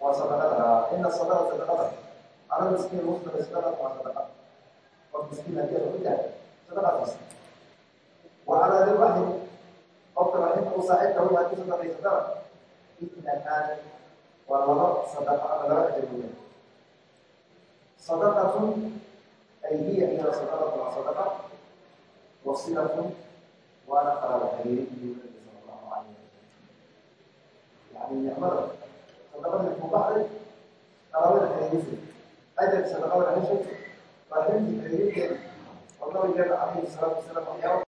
waa sadaqada ina sadaqa sadaqada ala miskiin muslim sadaqat waa sadaqa qof miskiin haddii aad ku tahay sadaqadaas wa ala dilraxim qofka raximka u saaxiibka wixii aad ku sadaqaysadana itnataani waa laba sadaqa ama laba ajar weeyaan sadaqatun ay hiya iyada sadaqatu waa sadaqa wasilatun waana qaraabo xiriirin iyo nabiga sala allahu calayhi wasalam yani nicmada sadaqadii ku baxday qaraabada xiriirisay ajar sadaqada heshay raximkii xiriirinteeda oo nabigeena calayhi salaatu wasalaam waxyaaba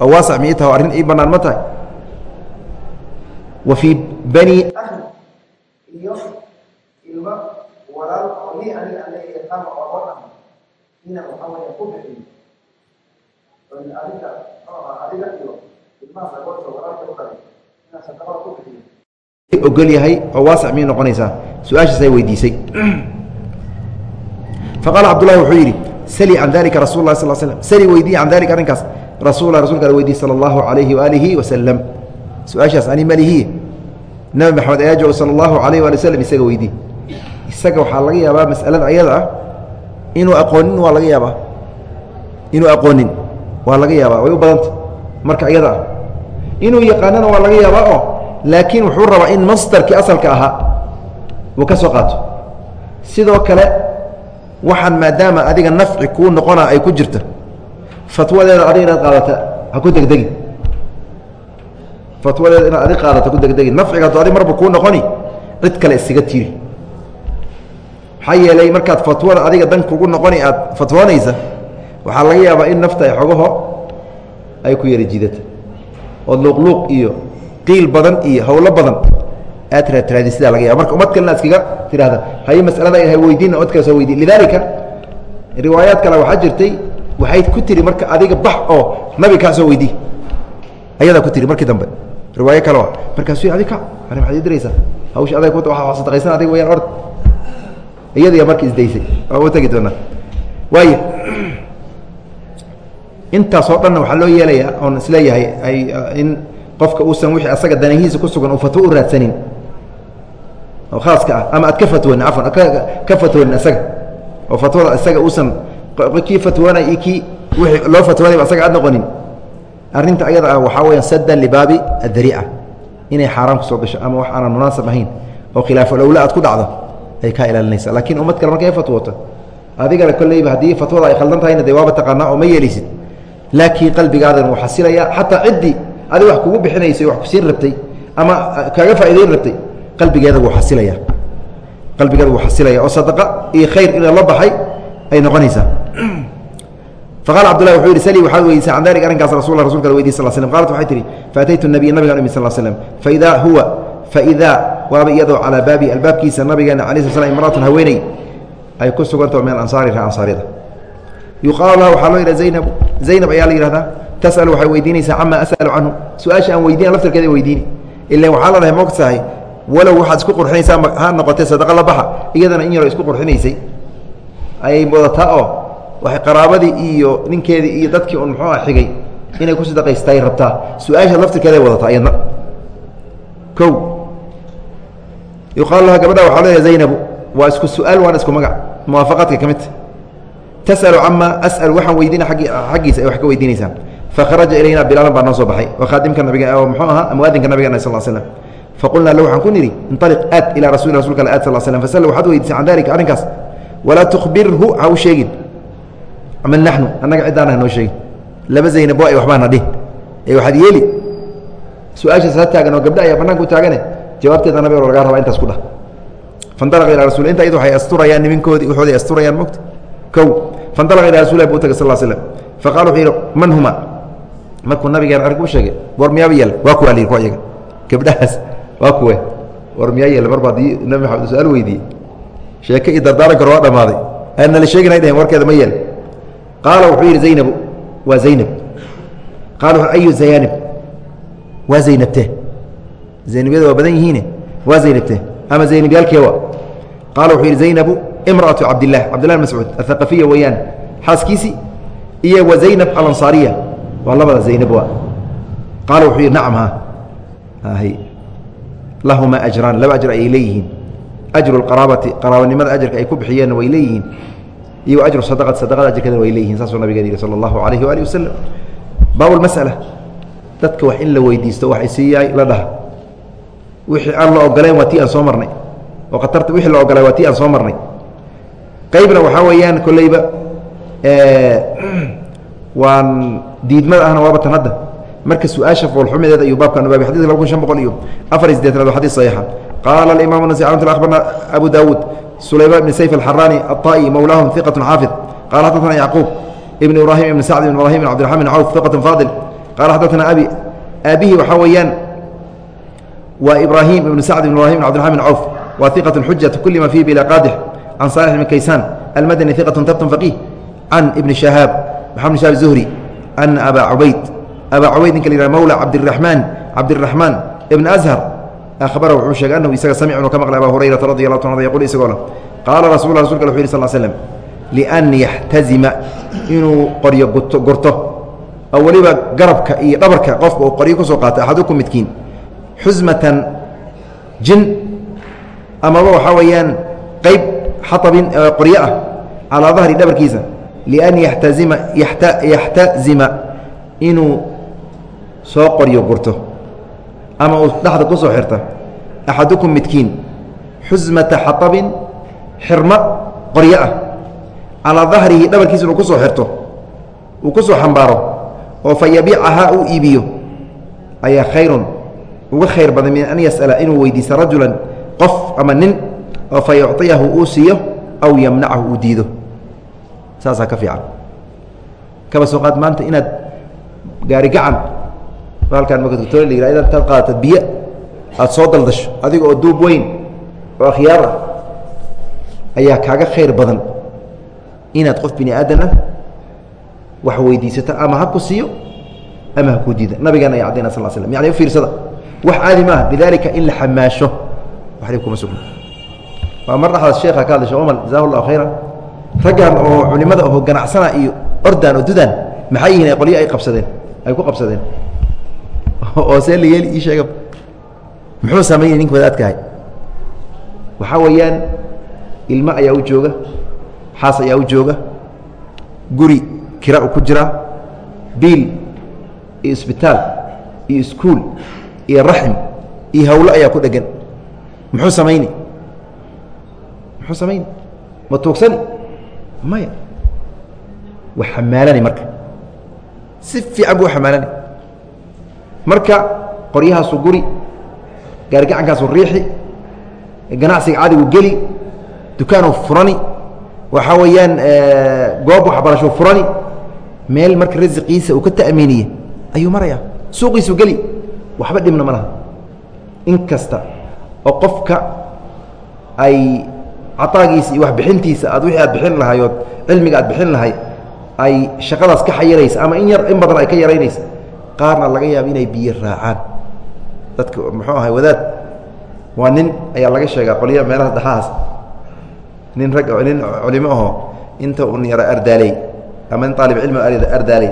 oo waasac miyay tahay oo arrin ii bannaan ma tahay? Wa fii bani ahli iyo ilmo walaal oo lii aniga alle yaqaama oo oo dhaha inaan waxaa weeye ku bixiyo adiga adiga iyo ilmahaas agoonta walaalka u dhalay inaan sadaqada ku bixiyo ogol yahay oo waasac miyay noqonaysaa su'aashaas ay weydiisay. Faqaala cabdullahi wuxuu yidhi sali can dalika rasul lah sal slm sali weydiiye can dalika arrinkaas rasul lah rasulka ala weydiye sala allahu calayhi waaalihi wasalam su'aashaas ani malihiye nabi maxamed ayaa joogo sala allahu alayh waali waslm isaga weydii isaga waxaa laga yaabaa mas'alada ayada ah inuu aqoonin waa laga yaabaa. Inuu aqoonin waa laga yaabaa. Way u badanta. Marka iyada ah inuu yaqaanana waa laga yaabaa oo laakiin wuxuu rabaa in masdarkii asalka ahaa uu ka soo qaato. Sidoo kale waxaan maadaama adiga nafci kuu noqona ay ku jirta fatwadeeda adiga inaad qaadata ha ku degdegin fatwadeeda inaad adig qaadata ku degdegin nafciga hadduu adig marba kuu noqoni cid kale isaga tiri. Maxaa yeelay markaad fatwada adiga dan kugu noqoni aad fatwoonaysa waxaa laga yaabaa in nafta ay xogaho ay ku yara jidata. Ood luuqluuq iyo qiil badan iyo howlo badan aad raadtiraadi sidaa laga yaba marka umad kalena iskaga tirahda haye masalada ha weydiina od kale weydiin. Lidaalika riwaayaad kale waxaa jirtay waxay ku tiri marka adiga bax oo nabi kaa soo weydii ayadaa ku tiri markii dambe. Riwaayo kale markaasu adi ka ani waxaad diraysaa. Hawsha adag waa sadaqaysan adiga wayaan ord iyadiya marka isdaysay waa u tegi doonaa. Waaya intaasoo dhanna waxaa loo yeelayaa oon is leeyahay ay in qofka uusan wixii asaga danahiisa ku sugan uu fatwo u raadsanin. Oo khaaska ah ama aad ka fatwonin afan ka fatwonin isaga oo fatwada isaga uusan kii fatwoonay iyo kii loo fatwoonayba asaga aad noqonin. Arrinta ayada ah waxaa weyaan saddan libaabi addariica inay xaaraan ku soo gasho ama wax aanan munaasab ahayn oo khilaafulawla aad ku dhacdo ay kaa ilaalinaysa. Laakiin ummad kale markay fatwooto adigana kolleyba haddii fatwada ay khaldan tahayna dee waaba taqaanaa oo ma yeelaysid laakiin qalbigaadan wuu xasilayaa xataa ciddii adi wax kugu bixinaysay wax kusiin rabtay ama kaaga faa'idayn rabtay qalbigeeda wuu xasilaya qalbigeeda wuu xasilaya oo sadaqa iyo khayr ina la baxay ay noqonaysaa faqala cbdulahi wuxuu yihi sali waxaad weydiisay can dalik arrinkaas rasul rasulka la sal slm qalat waxay tihi faataytu nabiy nabigan imi sal slm faidaa huwa faidaa waaba iyadoo calaa baabi albaabkiisa nabigeena ala sl sl imraatun haweeney ay ku sugantaho min ansaari ra ansaarida yuqaalu laha waxaa loo yidhaha zaynab zaynab ayaa la yihahdaa tas'alu waxay weydiinaysaa cama as'alu canhu su'aasha aan weydiina laftarkeeda weydiini ilan waxaa la dhahay mogtahay walow waxaad isku qurxinaysaa ha noqotee sadaqa la baxa iyadana in yaroo isku qurxinaysay ayay wadataa oo waxay qaraabadii iyo ninkeedii iyo dadkii un muxuu ah xigay inay ku sadaqaystay rabtaa. Su'aasha laftirkeeday wadataa iyadna. O yuqaalu laha gabadha waxaa leeyahay zaynabu waa isku su'aal waana isku magac. Muwaafaqaadka ka midta tas'alu cama as'al waxaan weydiina xaggiisa ay wax ka weydiinaysaan. Fakharaja ilayna bilaalan baa noo soo baxay. Oo khaadimka nabiga oo muxuu ahaa muadinka nabigana sal slam faqulnaa lahu waxaan ku nidhi inaliq aad ilaa rasuli rasulka aad sal slm fasal waxaad weydiisay can dalika arrinkaas. Walaa tukhbirhu ha u sheegin man naxnu annaga ciddaana hanoo sheegin. Laba zaynab waa waxbaana dhih ee waxaad yeeli. Su'aashaas ha taagan oo gabdha ayaa bannaanka u taagane jawaabteeda nabiga lagaa rabaa intaas ku dhah faindalaqa ilaa rasul inta iyadu waxay asturayaan niminkoodii waxooday asturayaan mogta kow faindalaqa ilaa rasulilah buu tagay sal slam faqala wuxuu yidhi man huma? Markuu nabigeena arrinka u sheegay war miyaaba yeel waa kuwaa la yidhi kuwa iyaga. Gabdhahaas waa kuwe. War miyaa yeel mar nabi maxamed su'aal weydiiyey. Sheeke iyo dardaarankan waa dhammaaday aanna la sheegin ay dhaheen warkeeda ma yeel qaala wuxuu yidhi zaynabu waa zaynab. Qaala ayu zayanib waa zaynabte zaynabyada waa badan yihiine waa zaynabte ama zaynabyaalkeewa qaala wuxuu yidhi zaynabu imra'atu cabdilah cabdilah mascuud athaqafiya weeyaan xaaskiisii iyo wa zaynab alansaariya. Waa labada zaynab waa. Qaala wuxuu yidhi nacam ha hy lahumaa ajraan laba ajr ayay leeyihiin. Ajru lqaraabati qaraabanimada ajarka ay ku bixiyeenna way leeyihiin iyo ajru sadaqati sadaqada ajarkeedana way leeyihiin saasuu nabigeena yihi sala allahu alayhi waali wasalam baabu lmas'ala dadka wax in la weydiisto wax isiiyaay la dhaha. Wixii aan la ogoleen waa tii aan soo marnay. Oo khatarta wixii la ogolay waa tii aan soo marnay. Qaybna waxaa weeyaan kolleyba waan diidmada ahna waaba tan hadda. Marka su'aasha foolxumideeda iyo baabkan ubaabi xadidka laba kun shan boqol iyo afar iyo sideetanaad waa xadis saxiixa qaala alimamu nasi amt akhbarna abu daawuud sulayman bn sayf alxaraani aطa'i mowlaahum iqat xaafi qaala xaddatana yacquub ibn ibraahim ibn sacd ibn ibrahim ibn cbdiraxman bn cawf iqat faadil qaala xaddatana abi aabbihi waxaa weeyaan waa ibraahim ibn sacd ibn ibrahim ibn cbdiraxman bn cawf waa iqat xujat kuli ma fiihi bila qaadix can saalix bn kaysaan almadani iqat tabtan faqiih can ibni shahaab maxamed bn shahab zuhri ana abaa cubayd abaa cubayd ninka la yihah mowla cabdiraxmaan cabdiraxmaan ibn ashar ahbara wuxuu sheegay anahu isaga samic inuu ka maqlay aba hurayrata radi allahu ta yqul isagoo le qaala rasul rasulka wuxu yih sal slm lian yaxtazima inuu qoryo gurto oo weliba garabka iyo dhabarka qofka uu qoryo ku soo qaato axadukum midkiin xusmatan jin amaba waxaa weeyaan qeyb xaabin qoryo ah calaa dahri dhabarkiisa lian yaxtazima inuu soo qoryo gurto ama uu dhexda ku soo xirta axadukum midkiin xusmata xaabin xirmo qoryo ah. Calaa dahrihi dhabarkiisa inuu ku soo xirto uu ku soo xambaaro oo fa yabiicahaa uu iibiyo ayaa khayrun uga khayr badan min an yas'ala inuu weydiisto rajulan qof ama nin oo fa uu siiyo aw yamnacahu uu diido. Saasaa ka fiican. Kaba soo qaad maanta inaad gaari gacan la yihah intaad qaadata biyo aada soo daldasho adiga oo duub weyn oo akhyaar ah ayaa kaaga khayr badan inaad qof bini aadan ah wax weydiisato ama ha ku siiyo ama ha ku diida. Nabigeena aya cadayna sal slm yani u fiirsada wax caadi maaha lidaalika in la xamaasho wax dhib kuma sugna. Waa mar dhexdaas sheekha ka hadlay shekh umar jazahu llahu khayran. Raggan oo culimada oo ganacsana iyo ordaan oo dudaan maxay yihiin qolyo ay qabsadeen? Ay ku qabsadeen oo yeeli ii sheega. Muxuu sameeyey ninka wadaadkahay waxaa weeyaan ilmo ayaa u jooga xaas ayaa u jooga guri kira u ku jiraa biil iyo isbitaal iyo iskuul iyo raxim iyo hawlo ayaa ku dhegan muxuu samayni muxuu samayni ma tuugsani? Maya. Wa xamaalani marka. Si fiican buu xamaalani marka qoryahaasu guri gaargacankaasu riixi ganacsiga cadigu geli dukaanu furani waxaa weeyaan goob waxbarasho furani meel marka rasiqiisa uu ka ta'miiniye ayuu maraya suuqiisu geli waxba dhibna ma laha. In kasta oo qofka ay cataagiisa iyo waxbixintiisa aad wixii aad bixin lahayood cilmiga aad bixin lahay ay shaqadaas ka xayiraysa ama in yar in badan ay ka yaraynaysa qaarna laga yaaba inay biyo raacaan. Dadka muxuu ahay wadaad. Waa nin ayaa laga sheegaa qolya meelaha daxahaas. Nin rag nin culimo ahoo inta un yara ardaaley ama nin aalib cilmi ardaaley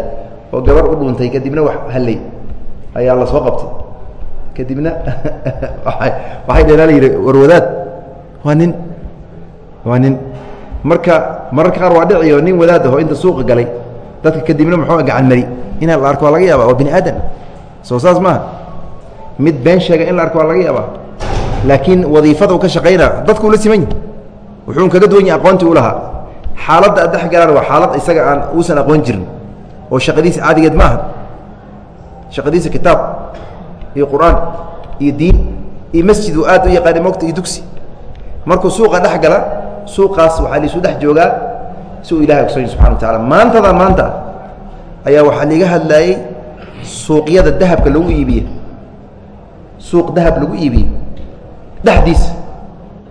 oo gabar u dhuuntay kadibna wax hallay ayaa la soo qabtay. Kadibna waxay dheelaa la yidhi war wadaad waa nin waa nin. Marka mararka qaar waa dhiciyo nin wadaad aho inta suuqa galay dadka kadibna muxuu gacan mari? Inaa la arko waa laga yaaba waa bini aadam soo saas maaha. Mid been sheega in la arko waa laga yaabaa. Laakiin wadiifada u ka shaqaynaa dadku ula siman yahi wuxuu kaga duwan yahay aqoontii u lahaa. Xaaladda ad dhex galaan waa xaalad isaga aan uusan aqoon jirin. Oo shaqadiisa caadigeed ma aha shaqadiisa kitaab iyo qur'aan iyo diin iyo masjid uu aad u yaqaani mogta iyo dugsi. Markuu suuqa dhex gala suuqaas waxaa laisu dhex joogaa si uu ilahay ogsoonyi subxana wa tacala maantada maanta ayaa waxaa liga hadlaayey suuqyada dahabka lagu iibiye. Suuq dahab lagu iibiye. Dhexdiisa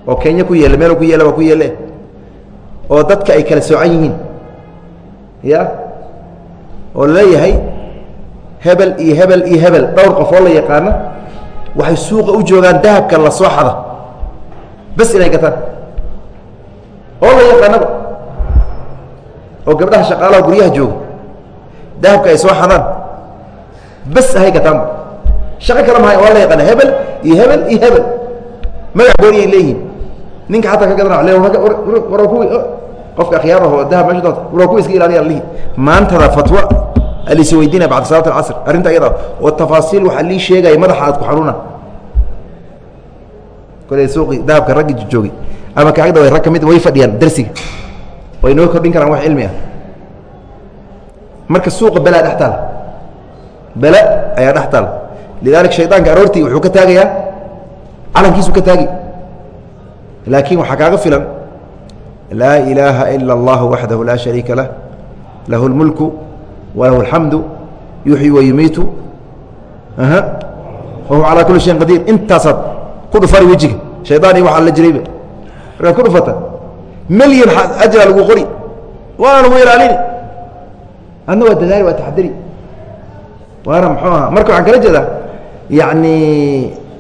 oo kenya ku yeele meel ku yeele waa ku yeele oo dadka ay kala soocan yihiin. Ya? Oo la leeyahay hebel iyo hebel iyo hebel. Dhowr qof oo la yaqaano waxay suuqa u joogaan dahabka la soo xada. Bes inay gataan. Oo la yaqaanaba oo gabdhaha shaqaalaha guryaha jooga dahabka ay soo xadaan bes ahay gataanba shaqo kale mahay waa la yaqaana hebel iyo hebel iyo hebel. Magac gooni ay leeyihiin. Ninka xataa ka gadana war kuwi qofka akhyaar aho dahab meesha doonta war kuwi iska ilaaliya lihi. Maantada fatwa alisi weydiinaya bacda salaat alcasr arrinta iyada oo tafaasiil waxaa lii sheegaya madaxa aad ku xanuuna. Koley suuqi dahabka raggi joogay ama kaagda way rag ka mid way fadhiyaan darsiga way noo kordhin karaan wax cilmi ah marka suuqa belaa dhex taal bele ayaa dhex taal lidaalika shaydaanka aroortii wuxuu ka taagayaa calankiisu ka taagi laakiin waxaa kaaga filan laa ilaaha ila اllah waxdahu laa shariika lah lahu اlmulku walahu اlxamdu yuxyi wayumiitu wahuwa calaa kuli shayin qadiir intaasaad ku dhufari wejiga shaydaan iyo waxaa la jirayba markaad ku dhufata milyan ajra lagu qori. Waana lagu ilaalini adna waa dadaali waa taxadari waana muxuu aha marka waxaan kala jeedaa yacni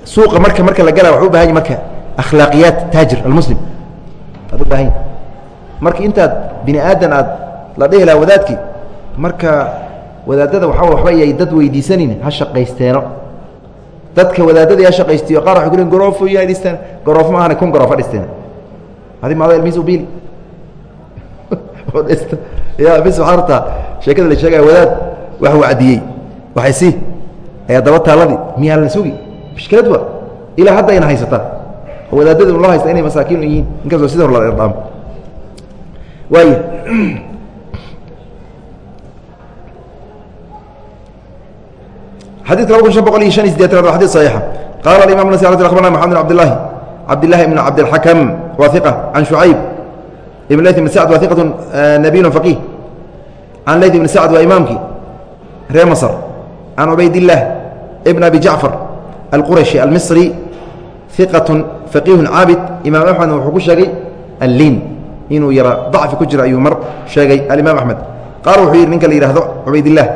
suuqa marka marka la gala waxu u baahan yahy marka akhlaaqiyaat taajir almuslim. Aad u baahan yahy marka intaad bini aadan aad la dhihi laha wadaadkii marka wadaadada waxaa waxba yay dad weydiisanin ha shaqaysteeno. Dadka wadaadada ha shaqaystiyo qaar waxay ku lein goroofo yaa dhisteen goroof ma ahana kun goroofa dhisteen adi maada ilmihiis ubil ya mis waxaa artaa sheekada la sheegaya wadaad wax wacdiyey waxaysi ayaa daba taaladi miyaa la sugi mishkilad wa ilaa hadda ayna haysataa oo wadaadada loo haysta inay masaakiin yihiin inkastoo sida la erdhaam waaya xadidka laba kun shan boqol iyo han iyo sideetan waa xadid صaxiixa qaala imaam nas bana maxamed bn abd lahi cabdالlahi بن cabdالحakم wa ثiqة عan شhuعayb ibn layث بن sacd wa ثiqaة nabiy فaqih can layث بn sacd waa imaamkii ree mصr can cubaydالlah بn abi jacفar الquraشhi almصri ثiqaة فaqih caabid imaam أحmed wuxuu ku sheegay allin inuu yara ضacfi ku jiro ayuu mar sheegay alimaam أحmed qaal wuxuu yidhi ninka la yihahdo cubaydالlah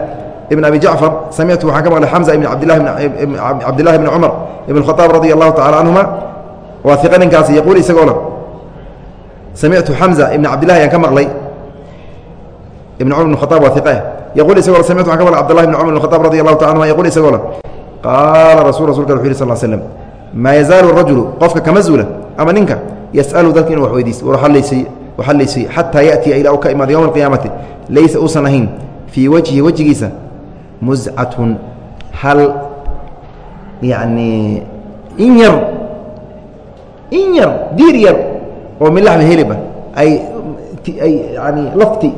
ibn abi jacfar samictu waxaan ka maqlay xamza ibn cabdillahi bni cumar ibn khaaab radi allahu tacala canhuma waa iqa ninkaasi yaquul isagoo le samictu xamza ibn cabdillahi ayaan ka maqlay. Ibn cumar ibn khaaab waa iqe yaquul isagoo le samictu waxan ka maqlay abdullahi bn cumar ibn khaaab radi allahu taala anhuma yaqul isagoo le qaala rasul rasulka wuxu yih sal slm maa yazaalu rajulu qofka kama zuula ama ninka yas'alu dadka inuu wax weydiisto waxallaysiy xataa ya'tiya ilaa uu ka imaado yowma alqiyaamati laysa uusan ahayn fii wajhi wejigiisa muscatun hal yacni in yar in yar diir yar oo milaba heliba ay yani lafti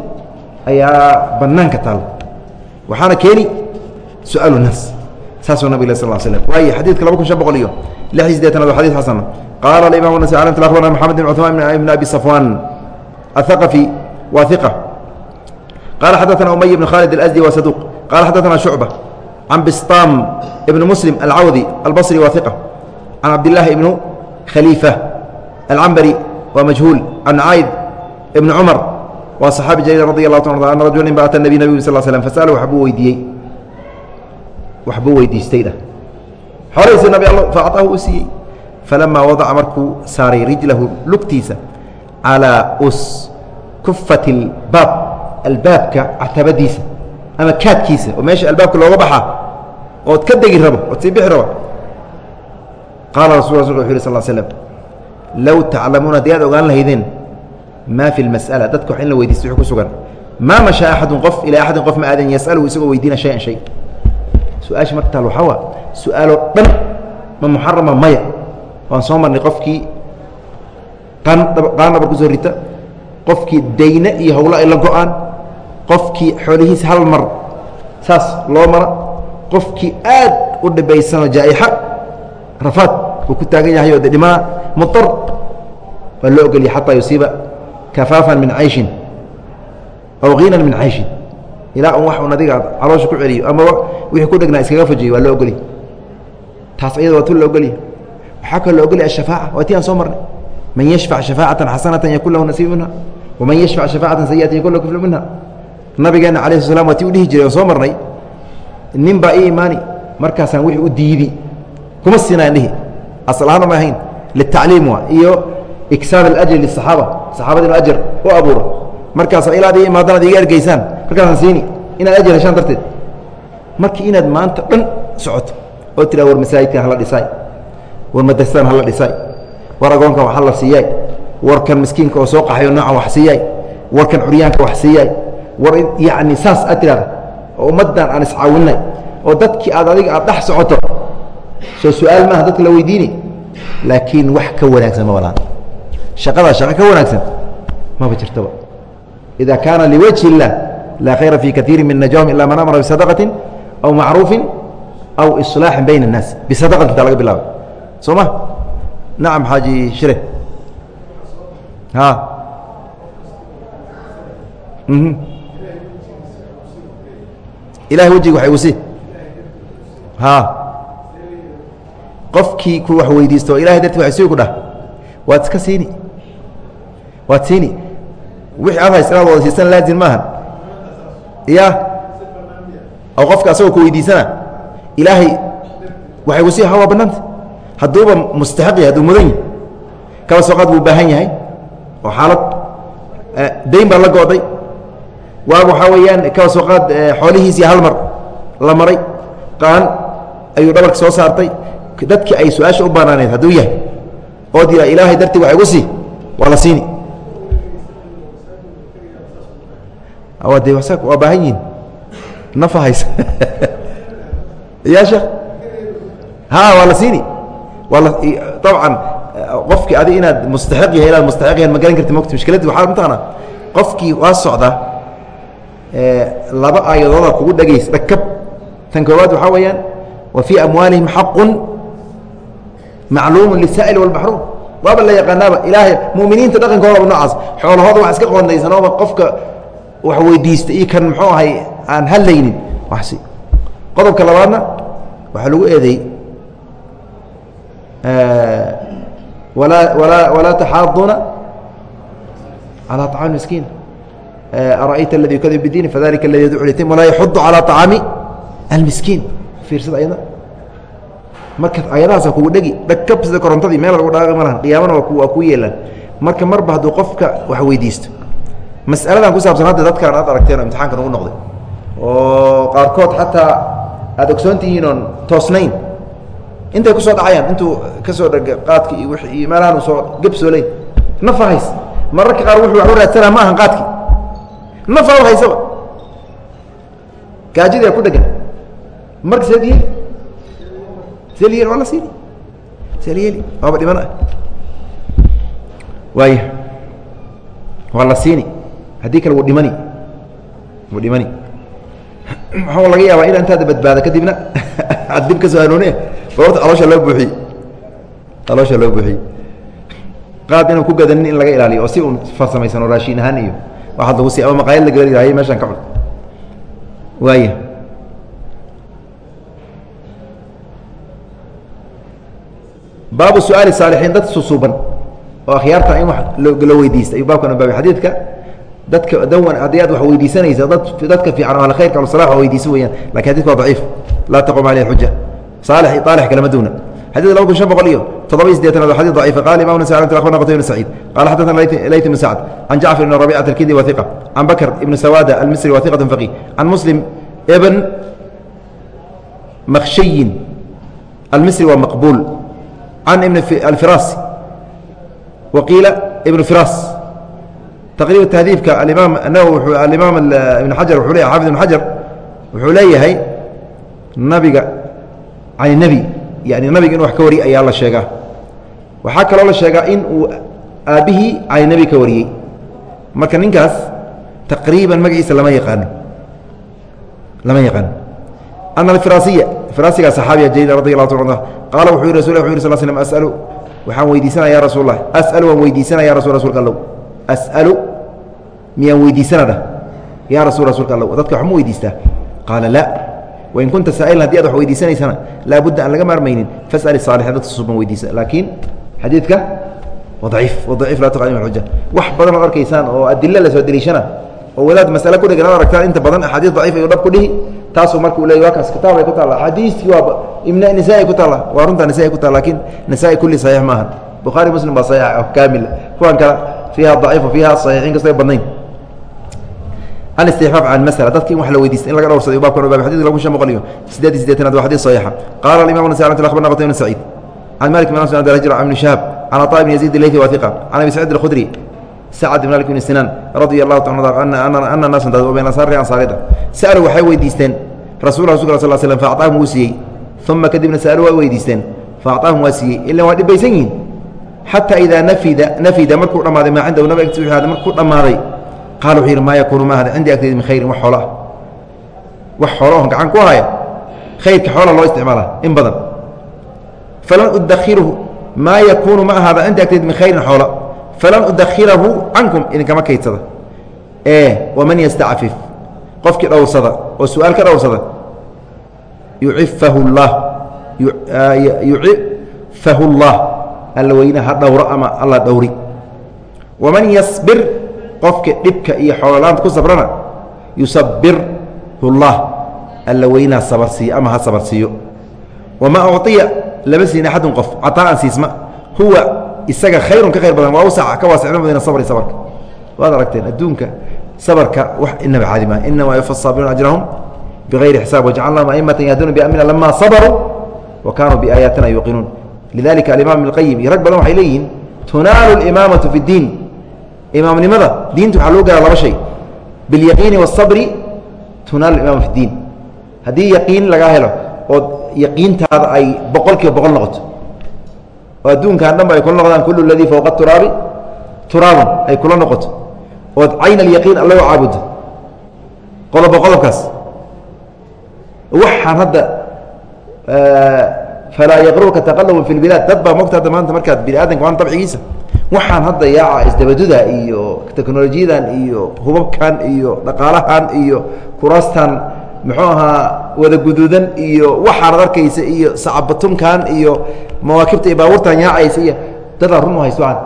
ayaa banaanka taal. Waxaana keeni suaal nas saasuu nabig s sl waay xadiidka laba kun shan boqol iyo lix iyo sdeetanaad wa xadis xasana qaala aimam nas abarna mxamed bn cumaan bn abi safwan aaqafi wa iq qala xadaana umay bn khaalid asdi wa saduq. Qala xadaana shucba can bistam ibn muslim alcawdi albصri wa iq can cabd laahi khaliifa alcambari waa majhuul can cayd ibn cumar waa صaxaabi jaliil radi اlah ta an rajula nin ba ata nabi nabig sal slm fasأl waxbuu weydiiyey waxbuu weydiistay dhah xoolhiisi nabi alla faacطahu u siiyey falamaa wadaca markuu saaray rijlahu lugtiisa calىa us kufat اlbaab albaabka catabadiisa ama kaadkiisa oo meesha albaabka looga baxaa ood ka degi rabo ood sii bixi rabo qaala rasul wuxuu yih sal slm low taclamuuna haddii aad ogaan lahaydeen maa fi lmas'ala dadka wax in la weydiista wixii ku sugan maa mashaa axadun qof ilaa axadin qof ma aadan yas'aluhu isagoo weydiina shayan shay su'aasha marka taal waxaa waa su'aaloo dhan ma muxarama maya waan soo marnay qofkii qaandhabar ku soo rita qofkii dayne iyo howlo ay la go'aan qofkii xoolihiis hal mar saas loo mara qofkii aad u dhibaysanoo jaa'ixa rafaad uu ku taagan yahay oo de dhimaa muar waa loo ogolya xataa yusiiba kafaafan min cayshin aw hiinan min cayshin. Ilaa un wax un adiga caloosha ku celiyo amaba wixii ku dhegnaa iskaga fajiyo waa loo ogolya taas ayada waa tu la ogolya waxaa kaloo la ogolya ashafaaca waa ti aan soo marnay. Man yashfac shafaacatan xasanatan yakun lahu nasiib minha waman yashfac shafaacatan sayiatan yakun lahu kiflu minha. Nabigeena cala sl slam waa ti u dhihi jiray oon soo marnay. Nin baa ii imaani markaasaan wixii u diidi kuma siinaan dhihi. Asal ahaana ma ahayn. Litacliim waa. Iyo iksaab alajri lisaxaaba. Saxaabada inu ajar u abuuro. Markaasa ilaad ii imaadaan ad iga ergeysaan markaasaan siini. Inaad ajar heshaan darteed. Markii inaad maanta dhan socoto oo tiraa war masaajidkan hala dhisaay war madrasadan hala dhisaay war agoonkan wax hala siiyaay warkan miskiinka oo soo qaxayo noocan wax siiyaay warkan curyaanka wax siiyaay war yacni saas aad tidhahda oo ummaddan aan iscaawinay oo dadkii aad adiga aad dhex socoto soo su-aal maaha dadka la weydiini laakiin wax ka wanaagsan ma wadaan shaqadaa shaqo ka wanaagsan maba jirtoba ida kaana liwajhi اllah laa khayra fii kaiiri min najwahum ila man amara bisadaqati aw macruufi aw iصlaaxin bayna الnaas bisadaqati intaa laga bilaaba soo ma nacam xaaji shire a ilahay wejiga waxa usi a qofkii ku wax weydiisto ilahay darti wa sii ku dhah. Waad iska siini. Waad siini. Wixii aad haysa inaad wada siisan laazim maaha ya oo qofka asagoo ku weydiisana ilaahay waxay wasi ha waa bannaanta hadduuba mustaxiq yahay hadduu mudan yahy kaba sooqaad buu baahan yahay. Oo xaalad dayn baa la go'day. Waaba waxaa weeyaan kaba sooqaad xoolihiisii hal mar la maray. Qaan ayuu dhabarka soo saartay dadkii ay su'aasha u banaaneed hadduu yahay oo diraa ilaahay dartii wax igu sii waa la siini. De waa baahan yihiin nafa haysa. Ya sheekh? Ha waa la siini. Waa la dabcan qofkii adi inaad mustaxiq yahay inaad mustaxiq yahay ma garan karti mogta mishkiladdi waxaa mataqaana qofkii waa socda laba aayadooda kugu dhagays dhakab tan koowaad waxaa weeyaan wa fii amwaalihim xaqun macluumu lisaa'il walmaxruum. Waaba la yaqaanaaba ilaahay muminiinta dhaqankoodaba noocaas xoolahooda wax iska qoondaysanooba qofka wax weydiista iyo kan muxuu ahay aan hadlaynin. Waxsi qodobka labaadna waxaa lagu eedeey walaa walaa walaa taxaaduuna calaa طacaami miskiin. Ara'ayta aladi yukadib bidiini fadalika aladi yadcu litim walaa yaxudu calaa طacaami almiskiin. Fiirsada ayada marka ayadahaasa kugu dhegi dhagkab sida korontadii meel lagu dhaaqi ma lahan qiyaamana waa ku ku yeelaan marka marba hadduu qofka wax weydiisto. Mas'aladan ku saabsan hadda dadkaan aad aragteen oo imtixaankan ugu noqday. Oo qaarkood xataa aada ogsoontihiin oon toosnayn. Intay ku soo dhacayaan intuu ka soo dhega qaadki iyo wii iyo meelahan u soo gebsooley nafa hays mararka qaar wuxuu wax u raadsanaa ma ahan qaadki. Nafa u haysaba gaajidii ku dhegan marka seed la yeli waa la siini see la yeeli waaba dhiman. Ah waaya waa la siini haddii kale wuu dhimani. Wuu dhimani. Waxaa laga yaabaa ina intaada badbaada kadibna. Aad dib ka soo hanuune orta aloosha loo buuxiy aloosha loo buuxiyey qaad inaan ku gadanin in laga ilaaliyo oo si un farsamaysan oo raashin ahaan iyo waxaad lagu si ama maqaayad laga helahay meeshaan ka cun. Waaya baabu su'aali saalixiin dad susuuban oo akhyaarta in wax la weydiista ayuu baabkan baabay xadiidka dadka dawan haddii aad wax weydiisanaysa dad dadka fiican oo alkhayrka alsalax waa weydiisan weeyaan laakiin xadidka waa daciif. Laa taqum caleyh xuja saalix iyo kalama duuna. Xadid laba kun shan boqol iyo toddoba-iyo sideetanaad waa xadid daciifa qala imam nasa akhbarna qutayb bn saciid. Qala xaddaثna layt bn sacd can jacfar ibn rabicat alkindi wa can bakr ibn sawada almisri wa faqih can muslim ibn makhshayin almisri waa maqbuul can ibn alfirasi wa qiila ibn firas taqriib tahdiibka alimaam nawowi alimaam ibn xajar wuxuu leeyahay xafid ibn xajar wuxuu leeyahay nabiga can nebi yani nabiga inu wax ka wariyay ayaa la sheegaa waxaa kaloo la sheegaa in uu aabbihii can nebi ka wariyey marka ninkaas taqriiban magaciisa lama yaqaano lama yaqaano ana alfirasiya firasiga saxaabiya jaliil radi allah ta qaala wuxuu yihi rasul wuxu yiri sl slm asalu waxaan weydiisanaya ya rasuul lah asalu waan weydiisanaya ya rasul rasulka allow asalu miyaan weydiisana dhah ya rasul rasulka allow dadka wax ma weydiistaa qaala la wain kunta saa'ilan haddi ad wax weydiisanaysana laa budda aan laga maarmaynin fas'al saalixiin dadka suban weydiisa laakiin xadiidka waa daciif waa daciif laa taqadim xuja wax badan ood arkaysaan oo adilo la soo deliishana oo wadaad masale ku dhegan ad aragtaan inta badan axaadiis daciif ayuu dhab ku dhihi taasuu marka u leey waa kaas kitaab ay ku taalla axaadiistii waa ibn nisaa ku taalla waa runtaa nisaa ku taalla laakiin nisaa kulli saxiix maaha. Bukhaari muslim baa saxiix oo kaamil. Kuwan kale fiiha daciif fiiha saxiix in kastoo badnayn. Alistixfaaf can masala. Dadka in wax la weydiista in laga dhowrsaday baabkan baab xadidka lagu shan boqol iyo sideed iyo sideetanaad waa xadiis saxiixa. Qaala alimam nasa ant akhbarna qutay bn saciid. Can malik bin anas abd hijr ibn shahaab can aطaa ibn yaziid ilaythi wa hiqa can abi saciid alkhudri sacd ibn malik bn sinaan radia allahu ana naasan dad ansaarida sa'aluu waxay weydiisteen rasul rasulka sal slm faacطaahum wuu siiyey. Uma kadibna sa'aluu waa weydiisteen faacطaahum waa siiyey. Ilan waa dhibaysan yihiin. Xataa idaa nafida nafida markuu dhammaaday maa cindahu nabig agtiis wixii markuu dhammaaday qaala wuxuu yidhi maa yakuunu ma cindii agteedi min khayrin. Wax xoolo ah. Wax xoolo on gacan ku haya. Khayrka xoola loo isticmaala in badan. Falan udakhiruhu maa yakuunu ma ahaada cindii agteedi min khayrin xoola falan udakhilahu cankum idinkama kaydsada. E waman yastacfif qofkii dhowrsada oo su'aal ka dhowrsada. Yucifahu llah yucifahu llah alla weyne ha dhowro ama alla dhowri. Waman yasbir? Qofka dhibka iyo xoololaanta ku sabrana yusabirhu llah alla weynaa sabarsiiyo ama ha sabarsiiyo wamaa uciya lama siin axadun qof. Cataa siisma. Huwa isaga khayrun ka khayr badan waa usaca ka waasicnimadiina sabri sabarka. Waad aragteen adduunka sabarka wax inaba caadima inamaa yufa saabiruuna ajrahum bigayri xisaab wajcalnahum aimatan yahduuna biamrina lama sabaruu wa kaanuu biaayaatina yuuqinuun. Lidalika alimaam ibn qayim iyo rag badan waxay leeyihiin tunaalu alimaamatu fi ddiin. Imaamnimada diinta waxaa loo garaa laba shay. Bilyaqiini waasabri tunaalu imaama fi diin haddii yaqiin lagaa helo ood yaqiintaada ay boqol kiiba boqol noqoto oo adduunkan dhan ba ay kula noqdaan kulu ladii fowqa turaabi turaabun ay kula noqoto. Ood cayn alyaqiin alla oo caabudo. Qodoba qodobkaas waxaan hadda falaa yaqrurka taqalubun fi lbilaad dad baa mogta hadda maanta markaad bini aadamka waan dabcigiisa. Waxaan hadda yaaca isdabaduda iyo teknolojiyadan iyo hubabkan iyo dhaqaalahan iyo kuraastan muxuu ahaa wada guduudan iyo waxaanad arkaysa iyo sacabatunkan iyo mawaakibta iyo baabuurtan yaacaysa iyo dadaa run u haysto aan.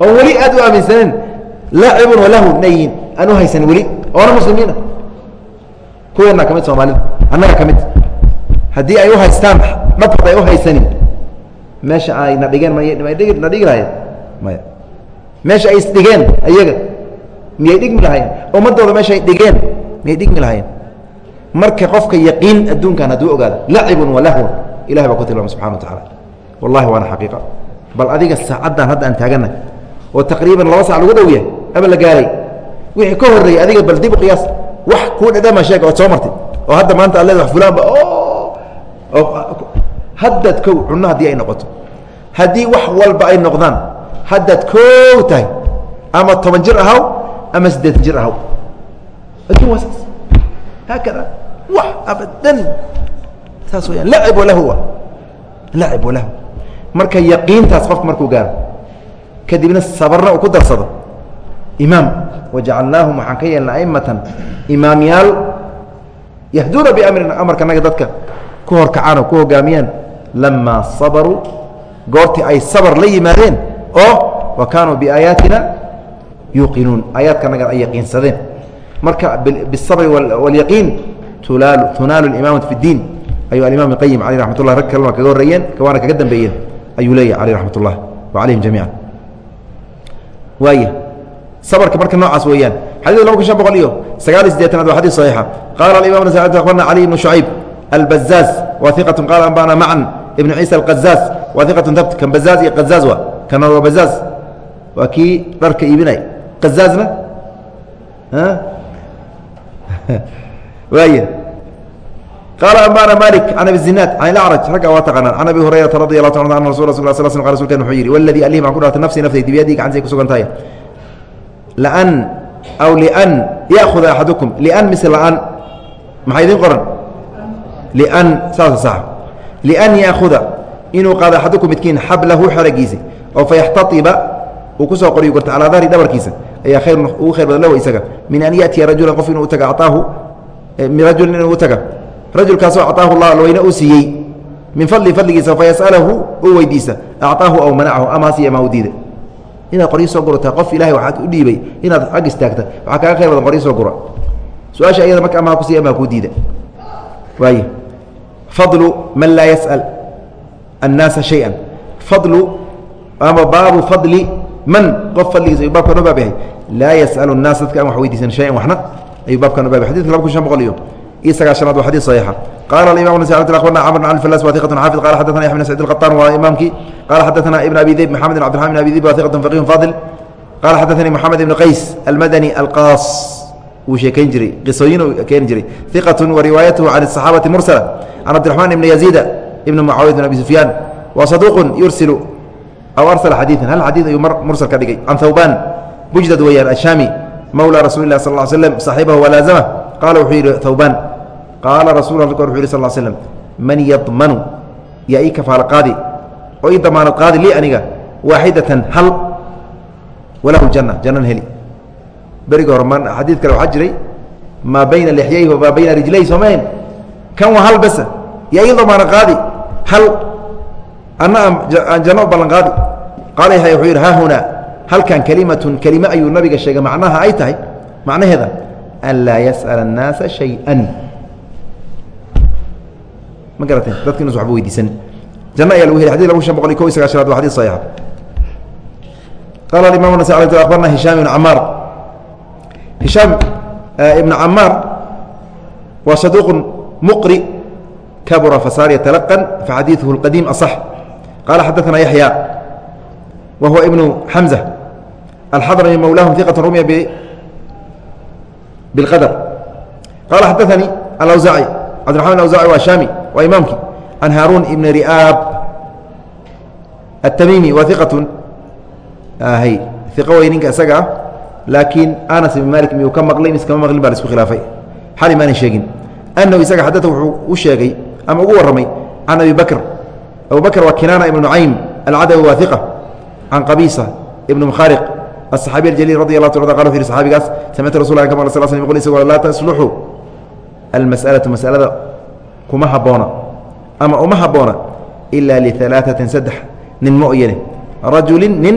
Oon weli aad u aaminsaneen laacibun walahu na yihiin aan u haysan weli oona muslimiina kuweennaa ka mid soomaalida annaga ka mid. Haddii ay u haystaan dhabkad ay u haysanin meesha ay na dhigeen mmay dhigi lahayeen maya. Meesha ay isdhigeen ayaga miyay dhigmi lahayen ummadooda meesha ay dhigeen miyay dhigmi lahayen marka qofka yaqiin adduunkan hadduu ogaado lacibun walahwun ilahay baa ku tilmaama subxana wa tacaala wallahi waana xaqiiqa. Bal adiga saacaddan hadda aan taagana oo taqriiban laba sac lagu dhow yahay ama la gaaray wixii ka horreeyey adiga bal dib u qiyaas wax kuu dhadhama sheeg ood soo martay oo hadda maanta ad leeda fulaanba haddaad kow cunno haddii ay noqoto. Haddii wax walba ay noqdaan haddaad kow tahay ama toban jir ahaw ama siddeetan jir ahaw adduun waa saas haakada wax abadan saas weyaan lacib walahwa lacib walahw marka yaqiintaas qofka markuu gaaro kadibna sabarna uu ku darsado. Imaam wajacalnaahum waxaan ka yeelna aimatan imaamyaal yahduuna biamrina amarkanaga dadka ku horkacaan oo ku hogaamiyaan lamaa sabaruu goortii ay sabar la yimaadeen oo wa kaanuu biaayaatina yuuqinuun aayaadkanaga ay yaqiinsadeen marka bisabri wاlyaqiin tulaalu tunaalu اlimaamatu fi اdiin ayuu alimaam اqayim aleyh raxmat ullah rag kalena kaga horreeyeen waana kaga dambeeyeen ayuu leeyahy aleyh raxmat ullah wa calayhim jamiica waaya sabarka marka noocaas weeyaan xadid laba kun shan boqol iyo sagaal iyo sideetanaad waa xadis saxiixa qaala alimam abarna cali ibnu shucayb albazaaz wa iqatu qaala anbana macan ibnu ciisa alqazaaz wa iqatu tabt kan bazaaz iyo qazaaz wa kana waa bazaaz waa kii dharka iibinay qazaazna waaya qaala anbana malik can abi zinaad can ilacraj ragga waa taqaanaan can abi hurayrata radi allah ta an rasul sl sl sl rsulkan wuxuu yidhi waladii alihim aan ku dhaartay nafsi naftaydi biyadii gacantiay ku sugan tahay lan aw lian yaahuda axadukum lian mise laan maxaa idiin qoran? Lian saasa sax lian yaahuda inuu qaado axadukum midkiin xablahu xeragiisa oo fayaxtaiba uu ku soo qoriyo gorta calaa dahri dhabarkiisa ayaa khayr ugu khayr badan lahu isaga. Min an yatiya rajulan qof inuu taga acaahu rajulin inuu taga rajulkaasoo acaahu llah alweyne uu siiyey. Min fadli fadligiisa fayasalahu uu weydiisa acaahu aw manacahu ama maa u diida. Inaad qoryo soo gurataa qof ilahay waxaad u dhiibay inaad ag istaagta waxaa kaaga khayr badan qoryo soo gura. Su'aasha iyada marka amaa kusiiy amaa kuu diida. Waay fadlu man laa yas'al annaasa shay-an. Fadlu ama baabu fadli man qof fadligiisa ayuu baabkan u baab yahay laa yas'alu الnaas dadka aan wax weydiisan shayan waxna ayuu baabkan u baab yahay xadidka laba kun shan boqol iyo iyo sagaashanaad waa xadis saxiixa qaala alimam nasa akhbarna camr bn alfalas wa iqatun xaafid qala xaddathana yaxya bn sacid alqaطan waa imaamkii qala xaddathana ibn abi dib maxamed bn abdirحman bn abi dib wa iqatun faqihun faadil qala xaddathanii moxamed ibn qays almadani alqaas wuu sheekayn jiray qisooyin uu keeni jiray iqatun wa riwaayatuhu can الصaxaabati mursala can cabdiraxman ibni yaziida ibn mucaawiyat bn abi sufyaan wa saduuqun yursilu aw arsala xadiidan hal xadiid ayuu mursal ka dhigay can hawban bujdad weeyaan ashaami mawla rasuuli lah sal slm saxiibahu walaazama qaala wuxuu yidhi hawban qaala rasul wuxu yih sal slm man yadmanu yaa ii kafaalo qaadi oo ii damaanad qaadi lii aniga waaxidatan hal walahu janna jannan heli beriga hore ma xadiid kale waxaa jiray maa bayna lixyayhi wamaa bayna rijlayhi soomayn kan waa hal besa yaa ii damaanad qaadi hal anna aan janno u ballan qaadi qaala yaxya wuxuu yidhi haa hunaa halkan kelimatun kelime ayuu nabiga sheegay macnaha ay tahay macnaheeda an laa yas'ala الnaasa shayئan ma garateen dadka inuusan waba weydiisan janno ayaa lagu heli xadid laba shan boqol iyo ko iyo sagaashanaad waa xadis saxiixa qala alimam nas akhbarna hishaam ibn camaar hishaam ibn camaar waa saduuq muqri kabura fasaar yatalaqan faxadiiثuhu اlqadiim aصx qala xadaثana yaxya wa huwa ibnu xamza alxadrami mawlaahum iqat rumya biاlqadr qala xadaثanii alawsaaci cabdiرaحman awsaaci waa shaami waa imaamkii can haaruun ibn ri'aab الtamimi waa iqatun hy iqo wey ninka isaga ah laakiin anas ibn malik miyuu ka maqlay mis kama maqlin baa la isku khilaafay xali maanan sheegin annahu isaga xadata wuxuu u sheegay ama ugu warramay can abi bakr abubakr waa kinaana ibnu nucaym alcadawi waaiqa can qabiisa ibnu mukhaariq asaxaabi aljaliil radi allah ta qal firi saxaabigaas samictu rasullah ka maqla sal sl ql isagoo laa tasluxu almas'alatu mas'alada kuma habboona ama uma habboona ila lialaaatin saddex nin moyane rajulin nin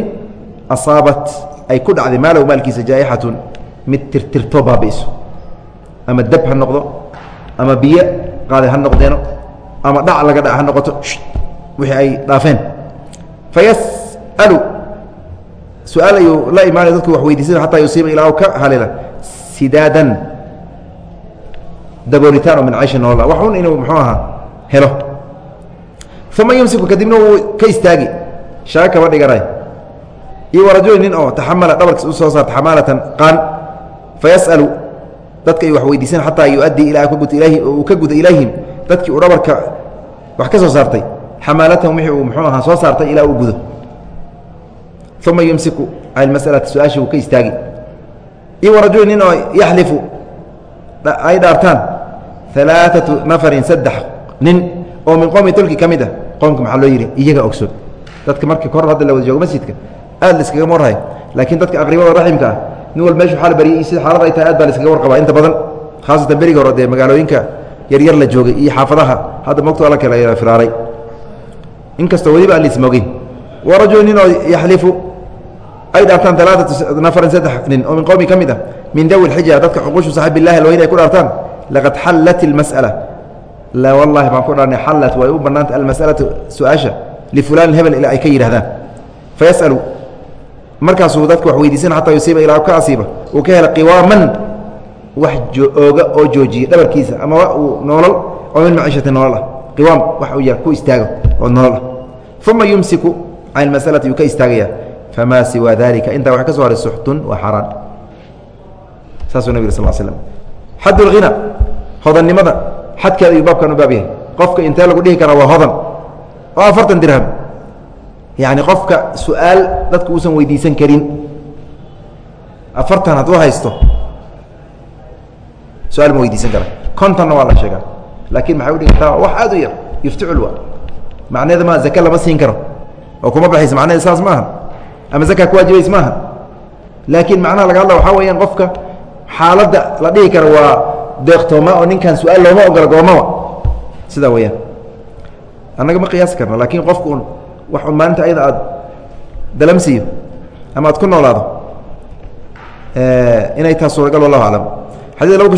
asaabat ay ku dhacday maalow maalkiisa jaa'ixatun mid tirtirto baabi'iso ama dab ha noqdo ama biyo qaaday ha noqdeeno ama dhac laga dhac ha noqoto wixii ay dhaafeen. Fayas'alu. Su'aal ayuu la imaanaya dadku wax weydiisana xataa yusiiba ilaa ka haleela sidaadan. Daboolitaan oo min caysha nolola wax un inuu muxuu ahaa helo. Uma yumsiku kadibna wuu ka istaagi. Shaga kaba dhiganay iyo warajuli nin oo taxamala dhabarkiis u soo saarta qaan. Fayas'alu. Dadka ay wax weydiisan xataa yuadii ilaa uu ka guda ilaahim. Dadkii uu dhabarka wax ka soo saartay xamaalatahum wixii uu muxuu ahaa soo saartay ilaa uu gudo. Uma yumsiku can masalati su'aasha uu ka istaagi iyo warajuli nin oo yaxlifu ay dhaartaan alaaatu nafarin saddex nin oo min qowmi tolki ka mid ah. Qowmka maxaa loo yidhi? Iyaga ogsoon. Dadka marka kor hadda la wada joogo masjidka aad la iskagama warhayo laakiin dadka aqribada raximka ah nin wal meeshu xaal bariyay sida xaalada ay tahay aad baa la iskaga warqabaa inta badan. Khaasatan beriga hore dee magaalooyinka yaryar la joogay iyo xaafadaha. Hadda mogto alla kale firaaray inkastoo weliba aan la ismogeyn wa rajul nin oo yaxlifu. Ay dhaartaan alaaatu nafarin saddex nin oo min qowmi ka mid ah. Min dawi lxija dadka cuqushu saxib billahi alwayn ay ku dhaartaan. Laqad xallat ilmas'ala la wallahi baan ku dhaarnay xallat way u bannaantay almas'alatu su'aasha. Lifulanin hebel ilaa ay ka yidhahdaan fayas'alu. Markaasuu dadka wax weydiisan xataa yusiiba ilaa ka asiiba. Uu ka hela qiwaaman wax ooga oo joojiya dhabarkiisa ama uu noolal oo min maciishati nolol ah qiwaam wax uu yar ku istaago oo nolol. Ah uma yumsiku can masalati yuu ka istaagaya famaa siwaa dalika intaa wax ka soo haray suxtun waa xaaraan saasuu nabig sal slm xad اlghina hodannimada. Xadkeeda ayuu baabkan u baab yahay. Qofka intee lagu dhihi karaa waa hodan? Oo afartan dirham. Yacni qofka su'aal dadku uusan weydiisan karin. Afartan hadduu haysto su'aal ma weydiisan kara kontonna waa la sheegaa laakiin maxay udhigantaa wax aad u yar yufticul waa. Macneeda ma zake lama siin karo oo kuma baxaysa macneeda saas ma aha. Ama zaka ku waajibays maaha laakiin macnaha laga hadla waxaa weeyaan qofka xaaladda la dhihi karo waa deeqtooma oo ninkan su'aal looma ogola goomaba sidaa weyaan annaga ma qiyaasi karno laakiin qofku un wax un maalinta ayada aad dalamsiiyo ama aad ku noolaado inay taas suuragal wallahu aclam xadid laba kun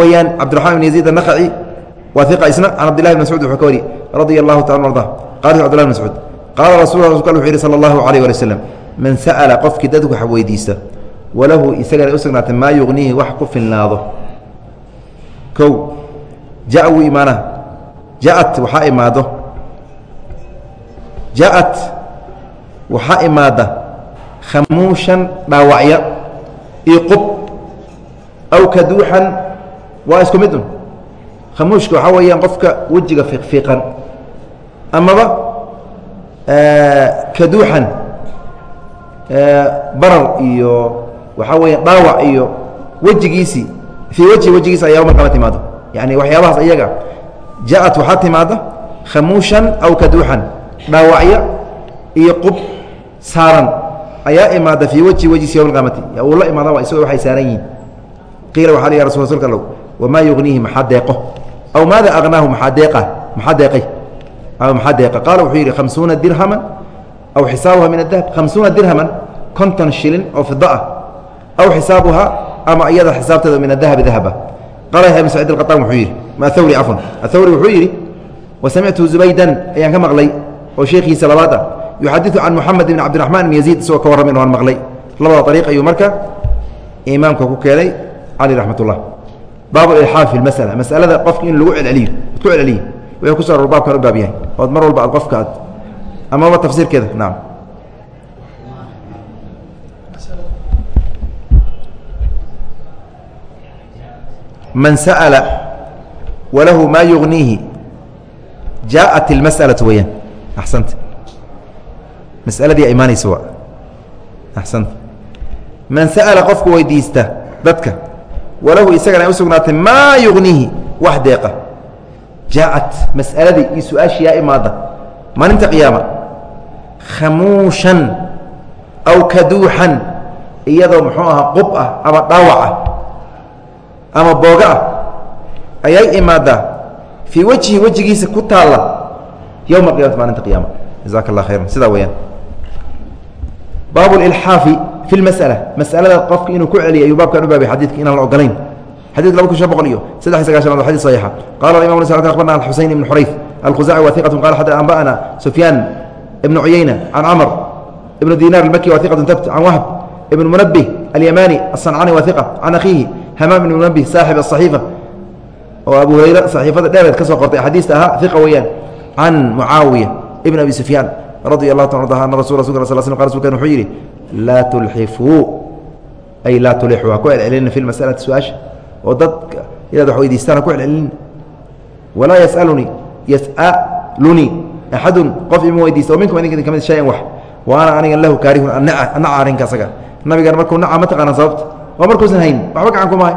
weeyaan cabdiraxmaan ibn yaziid annakhaci wa isna an abdlah bn mascuud wuxuu ka wari radia allahu taala arda qala cbdillah bn mascuud qaala rasul wuxuu yihi sal allahu alayh wali wslam man sa'ala qofkii dadku wax weydiista waa isku midun khamuushka waxaa weeyaan qofka wejiga fiiqfiiqan amaba kaduuxan barar iyo waxaa weya dhaawac iyo wejigiisii fii wejhi wejigiisa ayaa markaba timaado. Yani waxyaabahaas iyaga ja-at waxaa timaada khamuushan aw kaduuxan. Dhaawacya iyo qub saaran ayaa imaada fii wejhi wejhiisa yowm alqaamati uu la imaada isagoo waxay saaran yihiin. Qiila waxa la ya rasul rasulka allow wamaa yugniihi maxaa deeqo aw maada labada ariiq ayuu marka imaamka ku keenay cali raxmat ullah baab ilxaaf fi masala masalada qofka in lagu celceliyo ad ku celceliyo wuxuu kuso aror baabkan u baab yahay ood mar walba aad qofka aad amaba tafsiirkeeda nacam man sa'ala walahu maa yugniihi jaaءat اlmasأalaةu weyaan axsanta masaladii imaanaysa waa axsanta man sa'ala qofku weydiista dadka walahu isagana ay u sugnaatay maa yugniihi wax deeqa. Jaaءat mas'aladii iyo su'aashii yaa imaada maalinta qiyaama. Khamuushan aw kaduuxan iyadoo muxuu ahaa qub ah ama dhaawac ah ama booga ah ayay imaadaa fii wejhi wejigiisa ku taalla yowma qiyamati maalinta qiyaama. Jazaaka allah khayran. Sidaa weyaan baab ilxaafi fi lmasala masalada qofka inuu ku celiyo ayuu baabkan u baabay xadiidka inaan la ogolayn xadidka laba kun shan boqol iyo saddex sagaashanaad wa xadis saxiixa qala imam ns abarna alxuseyn ibn xurayf alkhuzaci wa iqatu qala xad anba'ana sufyaan ibnu cuyayna can camr ibnu dinar almaki wa iqatu tabt can wahb ibn munabih alyamani asancani wa iqa can akhiihi hamaam ibn munabih saaxib asaxiifa oo abu hurayre saxiifada dheereed ka soo qortay axaadiista ahaa iqa weeyaan can mucaawiya ibn abi sufyaan radi allah ta ana sal sl wuxuu yidhi laa tulxifuu ay laa tulixuu ha ku celcelina fi lmasalati su'aasha. Oo dadka inaad wax weydiistaan ha ku celcelina walaa yasalunii yasalunii axadun qof ima weydiista oo minkum idinka ka mid shayan wax. Wa anigan lahu kaarihun anaca arrinka asaga. Nabigan markuu naca ma taqaana sababta? Waa markuusan hayn waxba gacan ku mahay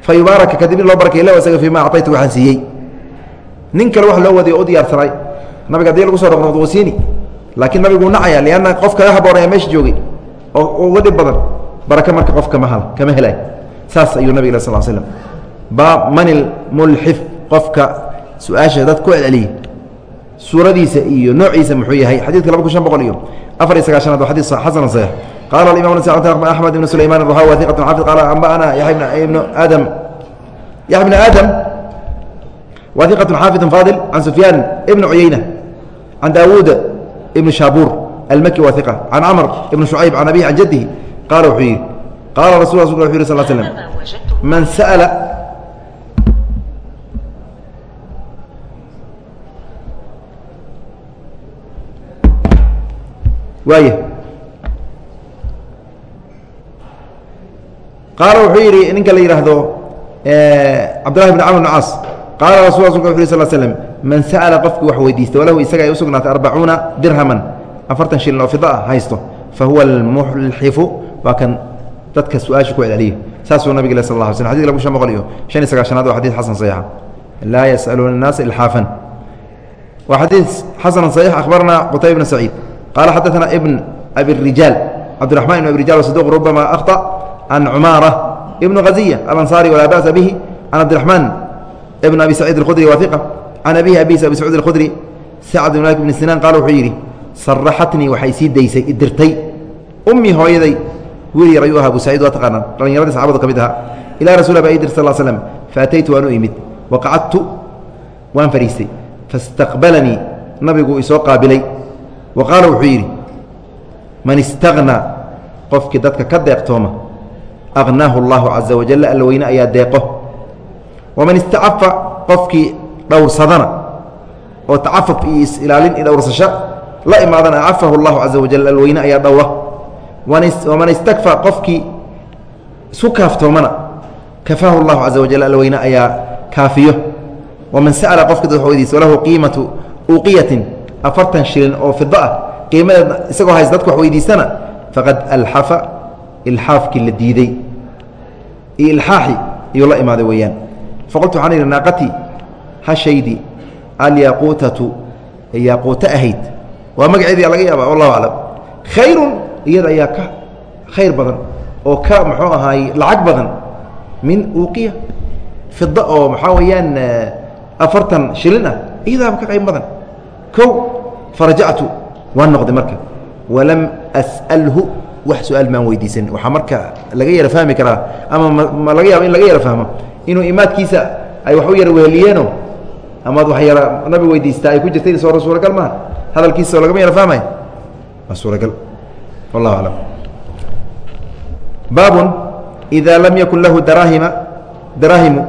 fa loo barakay lahu isaga fii ma acطaytu waxaan siiyey. Nin kale wax loo wadiy o u diyaarsanay nabiga haddii lagu soo noqnoqdo wuu siini. Laakiin nabiguu nacaya lianna qof kaga haboonaya meesha joogay oo uga dhib badan baraka marka qof kama hal kama helay. Saas ayuu nabig sal slm baab man ilmulxif qofka su'aasha dad ku celceliyey. Suuradiisa iyo noociisa muxuu yahay. Xadidka laba kun shan boqol iyo afar iyo sagaashanaad waa xadis xasan saxiix qala imam axmed ibn sulayman ruha waiqat xafid qaala anba'ana yaxya ibnu aadam yaxya bn aadam waiqat xaafid faadil can sufyaan ibn cuyeyna can daawuud ibn shaabuur almaki waiqa can camr ibn shucayb can abihi can jadihi qaala wuxuu yidhi qaala rasul rasulka wuxu yih sal slm man sa'ala waaya qaala wuxuu yidhi ninka la yidhaahdo cabdullahi bn camr bn caas qaala rasu rasulka wuxu sl slm man sa'ala qofkii wax weydiista walahu isaga ay u sugnaatay arbacuuna dirhaman afartan shilin oo fida ah haysto fa huwa almuxlifu waa kan dadka su'aasha ku celceliya saasuu nabig le sal la slm xadidka laba shan boqol iyo shan iyo sagaashanaad waa xadid xasan saxiixa laa yas'aluuna annaasa ilxaafan waa xadiid xasan saxiix akhbarana qutayba bn saciid qaala xadaana ibn abi rijaal cabdiraxman ibn abi rijal wsaduq rubama akhطa can cumaara ibnu haziya alansaari walaa ba'sa bihi can cabdiraxmaan ibn abi saciid اlkhudri wahiqa can abihi abis abi sacuud اlkhudri sacd bn malik bn sinaan qaala wuxuu yidhi saraxatnii waxay sii daysay idirtay ummii hooyaday wiil yar ayuu aha abu saciid waa taqaanaan dhallinyaradii saxabadu ka mid ahaa ilaa rasul ba idir sal slm faataytu waan u imid waqacadtu waan fadhiistay faاstaqbalanii nabigu isoo qaabilay wa qaala wuxuu yidhi man istaghnaa qofkii dadka ka deeqtooma aghnaahu اllahu caza wajal alla weyne ayaa deeqo waman istacafa qofkii dhowrsadana oo tacafuf iyo is-ilaalin iyo dhowrsasho la imaadana acafahu اllahu caza wajal alweyne ayaa dhowra waman istakfa qofkii isku kaaftoomana kafaahu اllahu caza wajal alweyne ayaa kaafiyo. Waman sa'ala qofki dad weydiisa walahu qiimatu uqiyatin afartan shilin oo fido ah qiimadeed isagoo haysta dadka wax faqad alxafa ilxaafkii la diiday iyo ilxaaxi iyuu la imaaday weeyaan faqultu waxaan idhi naaqatii hashaydi alyaquutatu yaaquuto ahayd waa magaceedii laga yaaba wallahu aclam khayrun iyada ayaa ka khayr badan oo ka muxuu ahaay lacag badan min uuqiya fida oo maxaa weeyaan afartan shilin ah iyadaaba ka qayb badan kow farajactu waan noqday marka walam as'alhu wax su'aal maan weydiisan waxaa marka laga yara fahmi karaa ama ma laga yaabo in laga yara fahmo inuu imaadkiisa ay wax u yara weheliyeeno amaad wax yara nabi weydiistaa ay ku jirtay soo suuragal maaha? Hadalkiisa lagama yara fahmaya waa suuragal. Wallahu aclam baabun ida lam yakun lahu daraahima daraahimu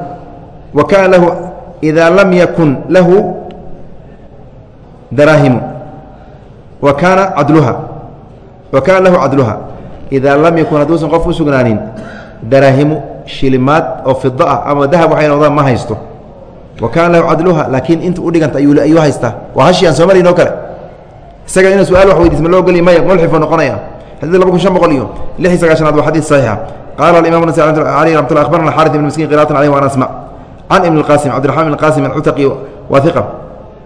wa kana lahu ida lam yakun lahu daraahimu wa kaana cadluha wa kaana lahu cadluha idaa lam yakun hadduusan qof u sugnaanin daraahimu shilimaad oo fida ah ama dahab waxay noqdaan ma haysto. Wa kaana lahu cadluha laakiin inta u dhiganta ayuu haystaa. Waa hashii aan soo marayn oo kale. Isaga inuu su'aal wax weydiis ma loo geli maya mulxifuu noqonaya. Xadid laba kun shan boqol iyo lix iyo sagaashanaad waa xadiid saxiixa. Qaala alimam nas aleyh ramat lla akhbarana xarit ibn miskiin qiratan aleyh waan asmac can ibn اlqasim cabdiraxman ibn qasim alcutaqi waa iqa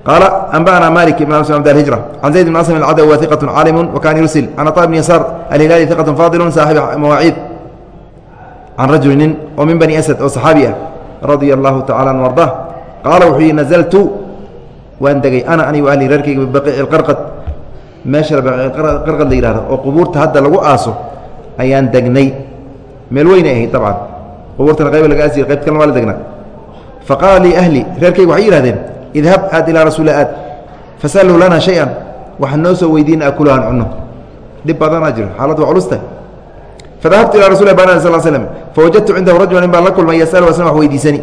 qaala anba'ana malik ibn anas abd alhijra can zayd bn aslam alcadawi wa hiqat caalimu wa kana yursil can aطa bn yasaar alhilaali hiqat faadilu saaxibi mawaaciid can rajuli nin oo min bani asad oo saxaabi ah radia allahu tacala an ardah qaala wuxuu yihi nazaltu waan degay ana ani ahli reerkayga bibaqiici qarqad meesha qarqad la yihahdo oo qubuurta hadda lagu aaso ayaan degnay meel weynay ahayd dabcan qubuurtana qayba laga aasiy qayb kalena waa la degnaa fa qaala lii ahli reerkayga waxay yihahdeen idhab aad ilaa rasuuli aad fasaluu lana shay-an waxaa noo soo weydiina akulahan cunno dhib badanaa jiro xaalad waa culusta fadahabtu ilaa rasul bana sal slm fawajadtu cindahu rajula nin baan la kulmay yasal asna wax weydiisani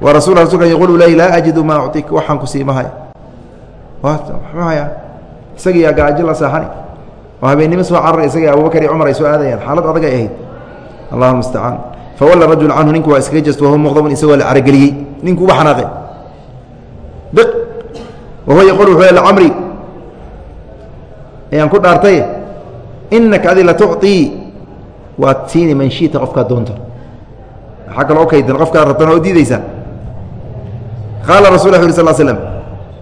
wa rasul rasulka yaqulu lay laa ajidu maa uctik waxaan ku siimahay muxuu hayaa isagiiyaa gaajo la saaxani oo habeennimo soo carara isagii abubakar iyo cumar ay soo aadayaan xaalad adag ay ahayd allahu mustacaan fawalla rajul canhu ninku waa iskaga jesto wahuwa muqdamun isagoo la carageliyey ninku uba xanaaqay biq wahuwa yaqul wuxuu lcamri ayaan ku dhaartay inaka adi latucطii waad siini man shiita qofkaad doonto. Waxaa kaloo kaydan qofkaad rabtana oo diideysaa qaala rasul ll sl slm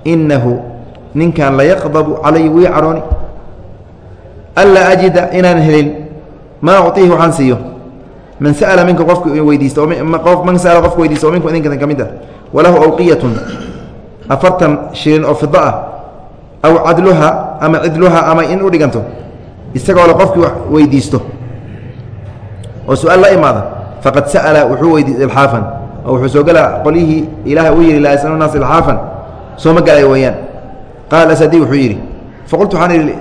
inahu ninkan layaqdabu calay wii carooni. Anlaa ajida inaan helin maa uطiihi waxaan siiyo. Man sa'ala minka qofka weydiista man sa'ala qofka weydiista oo minku idinka ka mid ah walahu awqiyatun afartan shilin oo fida ah aw cadluha ama cidluha ama in u dhiganto isagoo le qofkii weydiisto oo su'aal la imaada faqad sa'ala wuxuu weydiistay ilxaafan oo wuxuu soo gelaa qolyihii ilaahay uu yidhi laa yasalu naas ilxaafan sooma galay weeyaan. Qaala asadi wuxuu yidhi faqultu waxaan idhi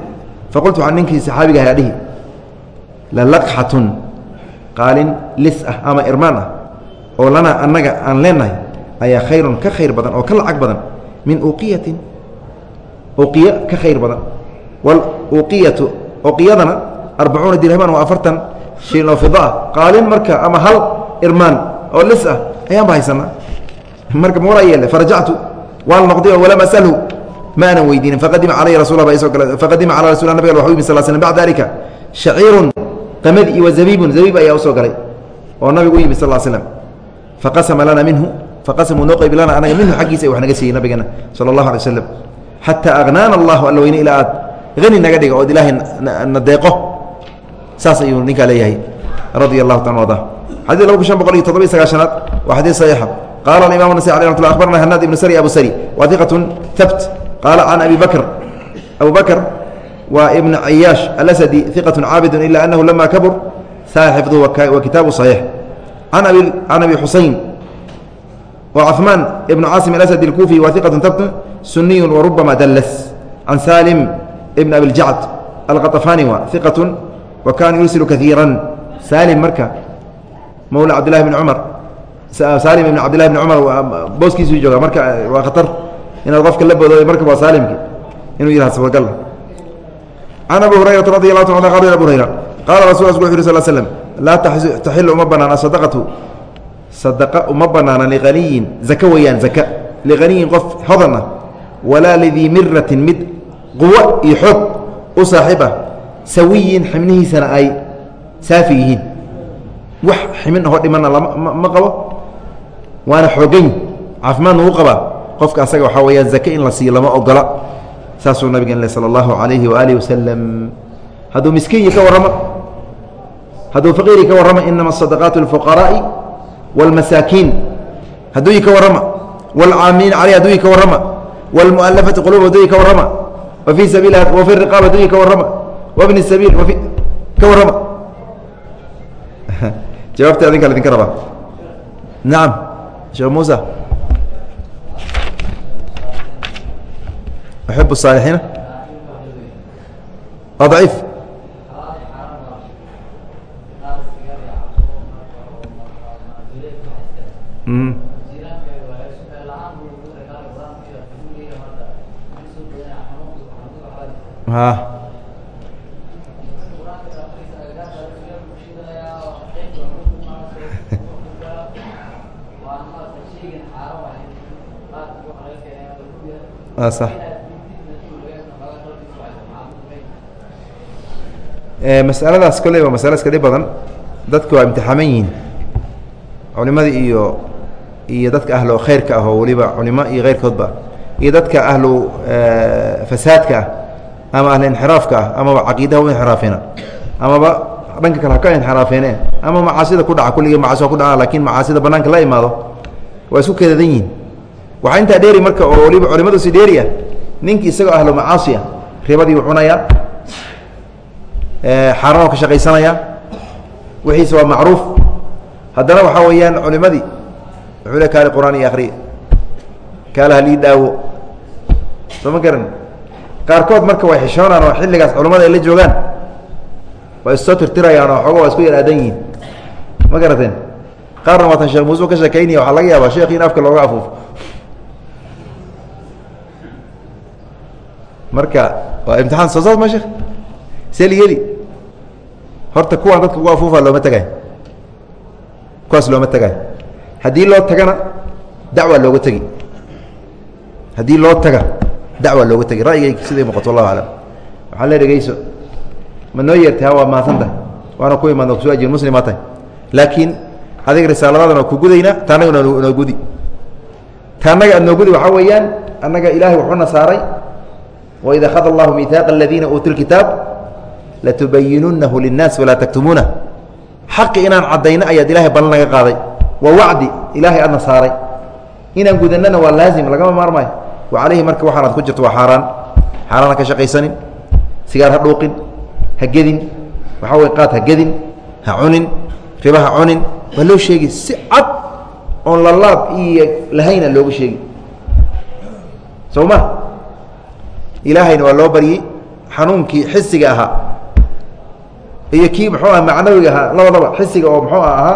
faqultu waxaan ninkii saxaabiga ahaa dhihi lalaqxatun qaalin lis ah ama irmaan ah oo lana annaga aan leenahay ayaa khayrun ka khayr badan oo ka lacag badan min uqiyatin. Uqiya ka khayr badan. Waluqiyatu uqiyadana arbacuuna dirhaman waa afartan shilin oo qaalin marka ama hal irmaan oo lis ah ayaanba haysanaa. Marka ma yeele farajactu waan noqday oo walam asalhu ma weydiinin. Faqadima calaya rasul faqadima cala rasul nabig wa yimi sal slm bacda dalika shaciirun qamadi wa zabiibun zabiib ayaa u soo galay oo nabigu u yimi sal slm faqasama lana minhu faqasamuu noo qaybi lana anaga minhu xaggiisa wax naga siiyey nabigeena sala allahu alay waslem xataa agnaana allahu alla weyne ilaa aad. Hani naga dhiga ood ilaahay na deeqo saas ayuu ninkaa leeyahay radia allahu taala arda xadii laba kun shan boqol iyo toddobiy sagaashanaad waa xadiid saxiixa qaala alimam nasai alي rat abarna hanaad ibnu sari abu sari wa iqat habt qaala can abi bakr abu bakr waa ibn ciyaash alasadi iqaة caabid ila anahu lama kabur saa xifduhu wa kitaabu صaxiix can abi xusayn wa cثmaan ibn caasim alasadi اlkufi wa iqaة habt suniy warubama dallas can salim ibn abi ljacd alqaطafani wa iqaة wa kana yursil kaiira salim marka. Mawla cabdillahi bn cumar salim ibn cabdillahi bn cumar booskiisuu jooga marka waa khatar inaad qofka la boodo marka waa saalimki. Inuu yihah suuragal can abi hurayrata radi allahu ta qal abu hurayra qaala rasul wu yuri sal slm laa taxilu uma banaana sadaqatu. Sadaqa uma banaana liqaniyin zaka weeyaan zaka. Liqaniyin qof hodan ah. Walaa lidii miratin mid quwo iyo xoog u saaxiib ah sawiyin xibnihiisana ay saafi yihiin wax ximin ahoo dhimana ma qabo waana xoogayn caafimaadna uu qabaa qofka asaga waxaa weyaan zake in la siiyo lama ogola saasuu nabigeen le sala allahu alayhi waaalih wasalam hadduu miskiinyi ka warramo hadduu faqiiri ka warramo inama asadaqaatu lilfuqaraa'i wاlmasaakiin hadduuyi ka warrama wاlcaamiliina caleyh hadduuyi ka warrama wاlmu'alafati qulub hadduuyi ka warrama wa fii sabiil wa fi riqaab hadduuyi ka warrama wabni sabiil wafi ka warrama jawaabta adinka idinka rabaa nacam sheekh muusa أحب الصالحين ضعيف ها masaladaas kolley waa masale iska dhib badan. Dadku waa imtixaaman yihiin. Culimadii iyo iyo dadka ahlo khayrka ah weliba culimo iyo keyrkoodba iyo dadka ahlu fasaadka ah ama ahlu inxiraafka ah amaba caqiidaha u inxiraafeena. Amaba dhanka kale haka inxiraafeene ama macaasida ku dhaca kulligii macaasi ku dhaca laakiin macaasida banaanka la imaado waa isku keedadan yihiin waxaa intaa dheeri marka oo waliba culimadu si dheeri ah ninkii isagoo ahlu macaasi ah ribadii u cunayaa xaarano ka shaqaysanaya wixiisa waa macruuf. Haddana waxaa weeyaan culimadii wuxuu le kaali quraan iyo akriya kaala halii daawo soo ma garan? Qaarkood marka way xishoonaan oo xilligaas culimmada ay la joogaan waa issoo tirtirayaan oo xooga waa isku yar aadan yihiin. Ma garateen? Qaarna waatan sheekh muuse ka sheekaynaya waxaa laga yaabaa sheekhi in afka looga afuufo marka waa imtixaan soo saas ma sheekh? Seli yeli horta kuwaan dadka ugu afuufa looma tagay. Kuwaas looma tagay. Haddii loo tagana dacwaa looga tegi haddii loo taga dacwaa looga tegi ra'yigayga siday muuqato wallahu aclam. Waxaan le dhegeyso ma noo yeertay ha waa mahadsantahay waana ku imaadna kuso ajir muslimaa tahay. Laakiin adiga risaaladadan oo ku gudayna ta annaga noo gudi. Ta annaga aad noo gudi waxaa weeyaan annaga ilaahay wuxuuna saaray waid akhada allahu miihaaqa aladiina uutuu lkitaab latubayinunahu linnaas walaa taktumuunah xaqi inaan caddayno ayaad ilahay ballan naga qaaday. Waa wacdi ilaahay aadna saaray. Inaan gudannana waa laazim lagama maarmaayo. Wa calayhi marka waxaanaad ku jirto waa xaaraan. Xaaraan ha ka shaqaysanin sigaar ha dhuuqin ha gedin waxaa way qaad ha gedin ha cunin riba ha cunin. Waa loo sheegi si cad oon lalaab iyo lahayna looga sheegi soo ma ilaahayna waa loo baryey xanuunkii xisiga ahaa. Iyo kii muxuu aha macnawiga ahaa labadaba xisiga oo muxuu ahaa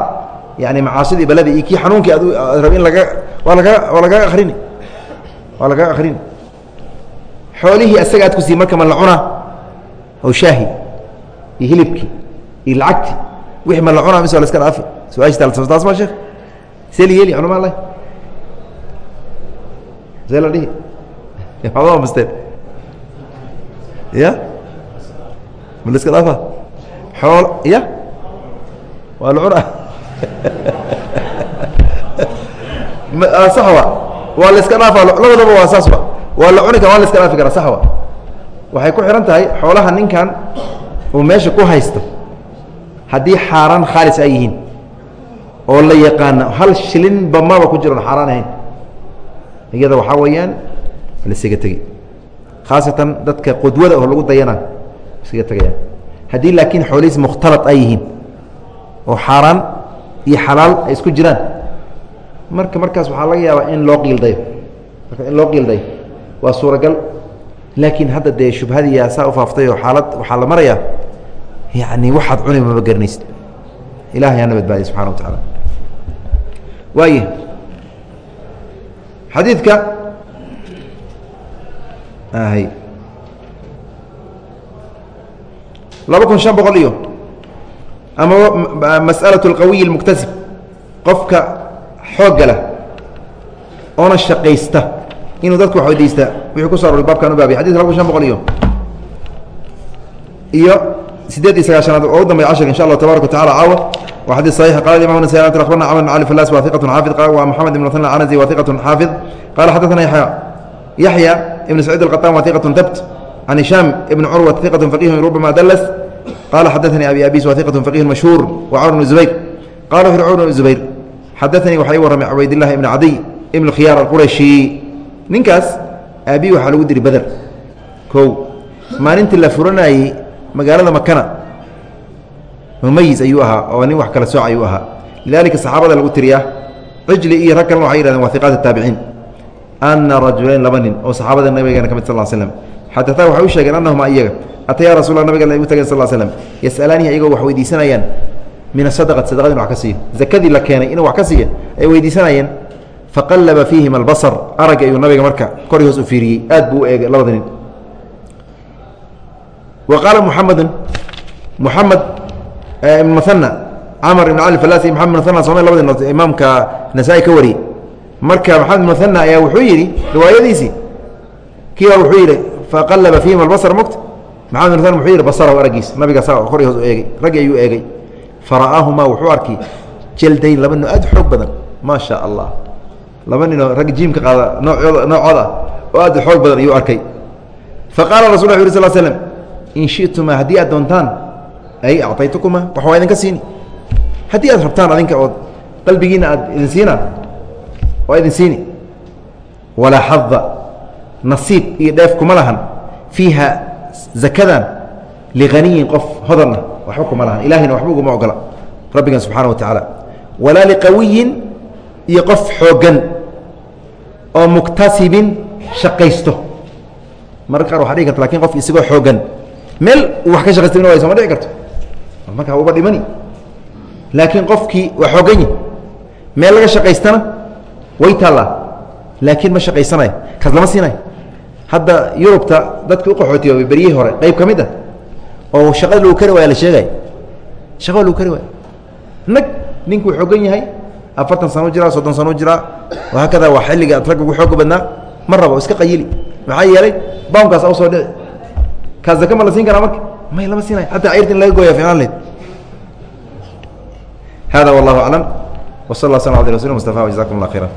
yani macaasidii baladi iyo kii xanuunkii ad rab in laga waa laga waa lagaga akrini waa lagaga akrini xoolihii asaga aad ku sii marka ma la cunaa? Oo shaahi iyo hilibkii iyo lacagti wixii ma la cunaa mise waa la iska dhaafi? Su'aashta taas ma sheekh. See la yeeli culama allah see la dhihi. Waxba masteen ya? Ma la iska dhaafa xool ya waa la cunaa saxwa waa la iska dhaafa labadaba waa saasba waa la cuni kara waa la iska dhaafi karaa saxwa waxay ku xihan tahay xoolaha ninkan uu meesha ku haysto. Haddii xaaraan khaalis ay yihiin oo la yaqaano hal shilinba maba ku jiron xaaraan ahayn iyada waxaa weeyaan la isaga tegi khaasatan dadka qudwada oo lagu dayana isaga tegayaan haddii laakiin xoolihiis mukhtalad ay yihiin oo xaaraan iyo xalaal ay isku jiraan marka markaas waxaa laga yaabaa in loo qiildayo marka in loo qiildayo waa suuragal laakiin hadda dee shubhadiiyaa saa u faaftay oo xaalad waxaa la marayaa yacni waxaad cuni mama garanaysid ilahay hana badbaadiya subxana wa tacaala waaya xadiidka hy laba kun شhan boqol iyo amaba masأalaة اlqawiy اlmuktasib qofka xoogga lah oona shaqaysta inuu dadku wax weydiista wixii ku so aroray baabkan u baabay xadidka laba kun شhan boqol iyo iyo sideed iyo sagaashanaad oo u dambey cashar in sha allah tabarak watacala caawa wa xadيث صaيح qala imam نسي aخbarna cmr بن cali فlas wa ثiqة xaafid wa mحamed بن mثن الcanزي wa ثiqة xaafid qala xadaثna yaحya yaحya ibn سacيid الqطاn wa ثiqة dabt عن هiشام بن cروة ثiqة فقيه ربma dls qال xadaثnي أbي abيس wa ثiqة فقيه مشهوur وcمر بن زبير qala وxu cمر بن زبير xadaثnii waxaa ii warramay cubaydاللahi بن cadي بن khyaar الquraشhi ninkaas aabi waxaa lagu diri beder o maalintii la furanayey magaalada makana mumayiz ayuu ahaa oo nin wax kala sooc ayuu ahaa lidalika saxaabada lagu tiriyaa cijli iyo rag kalena waxay yihahdeen waa iqaat الtaabiciin ana rajulayn laba nin oo saxaabada nabigeena ka mid sal slm xadaثaa waxay u sheegeen annahuma iyaga atayaa rasul nabigeen u tageen sal slm yas'alaanihi ayagoo wax weydiisanayaan min asadaqati sadaqada inu wax ka siiyo zakadii la keenay inuu wax ka siiya ay weydiisanayeen faqallaba fiihim albasar aragga ayuu nabiga marka kori hoos u fiiriyey aad buu u eegay labada nin wa qaala muxamedun muxamed ibn muhana camar ibn cali falasi maxamed ibn muhana soomay labadi imaamka nasaa-i ka wariyey marka maxamed ibn muhana ayaa wuxuu yidhi riwaayadiisii kii hor wuxuu yidhi faqallaba fiihim albasar mugt maxamed ibn muhana wuxuu yidhi basarahu araggiis nabiga saa kori hoos eegay raggi ayuu eegay. Fara'aahumaa wuxuu arkay jeldayn laba nin aad xoog badan maa sha allah. Laba ninoo rag jiimka qaada noocooda noocooda oo aad xoog badan ayuu arkay. Fa qaala rasul lla uri sl in shituma haddii aad doontaan ay acطaytukuma wax waa idinka siini. Haddii aad rabtaan adinka ood qalbigiina aad idin siinaa waa idin siini. Walaa xada nasiib iyo dheef kuma lahan. Fiiha zakadan liganiyin qof hodanna waxba kuma lahan. Ilahina waxba uguma ogola. Rabbigan subxaana wa tacaala walaa liqawiyin iyo qof xooggan oo muktasibin shaqaysto. Mararka qaar waxa dhigi karta laakiin qof isagoo xooggan. Meel wax ka shaqaysta in wayso ma dhici karto. Markaa uba dhimani. Laakiin qofkii waa xooggan yi meel laga shaqaystana way taallaa laakiin ma shaqaysanayo kaas lama siinayo hadda yurubta dadka u qaxootiyoobay beryihii hore qayb ka mid ah oo shaqada lagu kari waaya la sheegay. Shaqada lagu kari waaya nag ninkuu xoogan yahay afartan sano u jiraa soddon sano u jiraa wahaakada waa xilliga ad ragga ugu xooga badnaa ma rabo iska qayili maxaa yeelay bawnkaas u soo dhici. Kaas zaka ma la siin karaa marka? May lama siinayo xataa cayrta in laga gooya ficnaan leed. Hada wallahu aclam w sal lla sl ala rasul mustafa jazakum allah khayra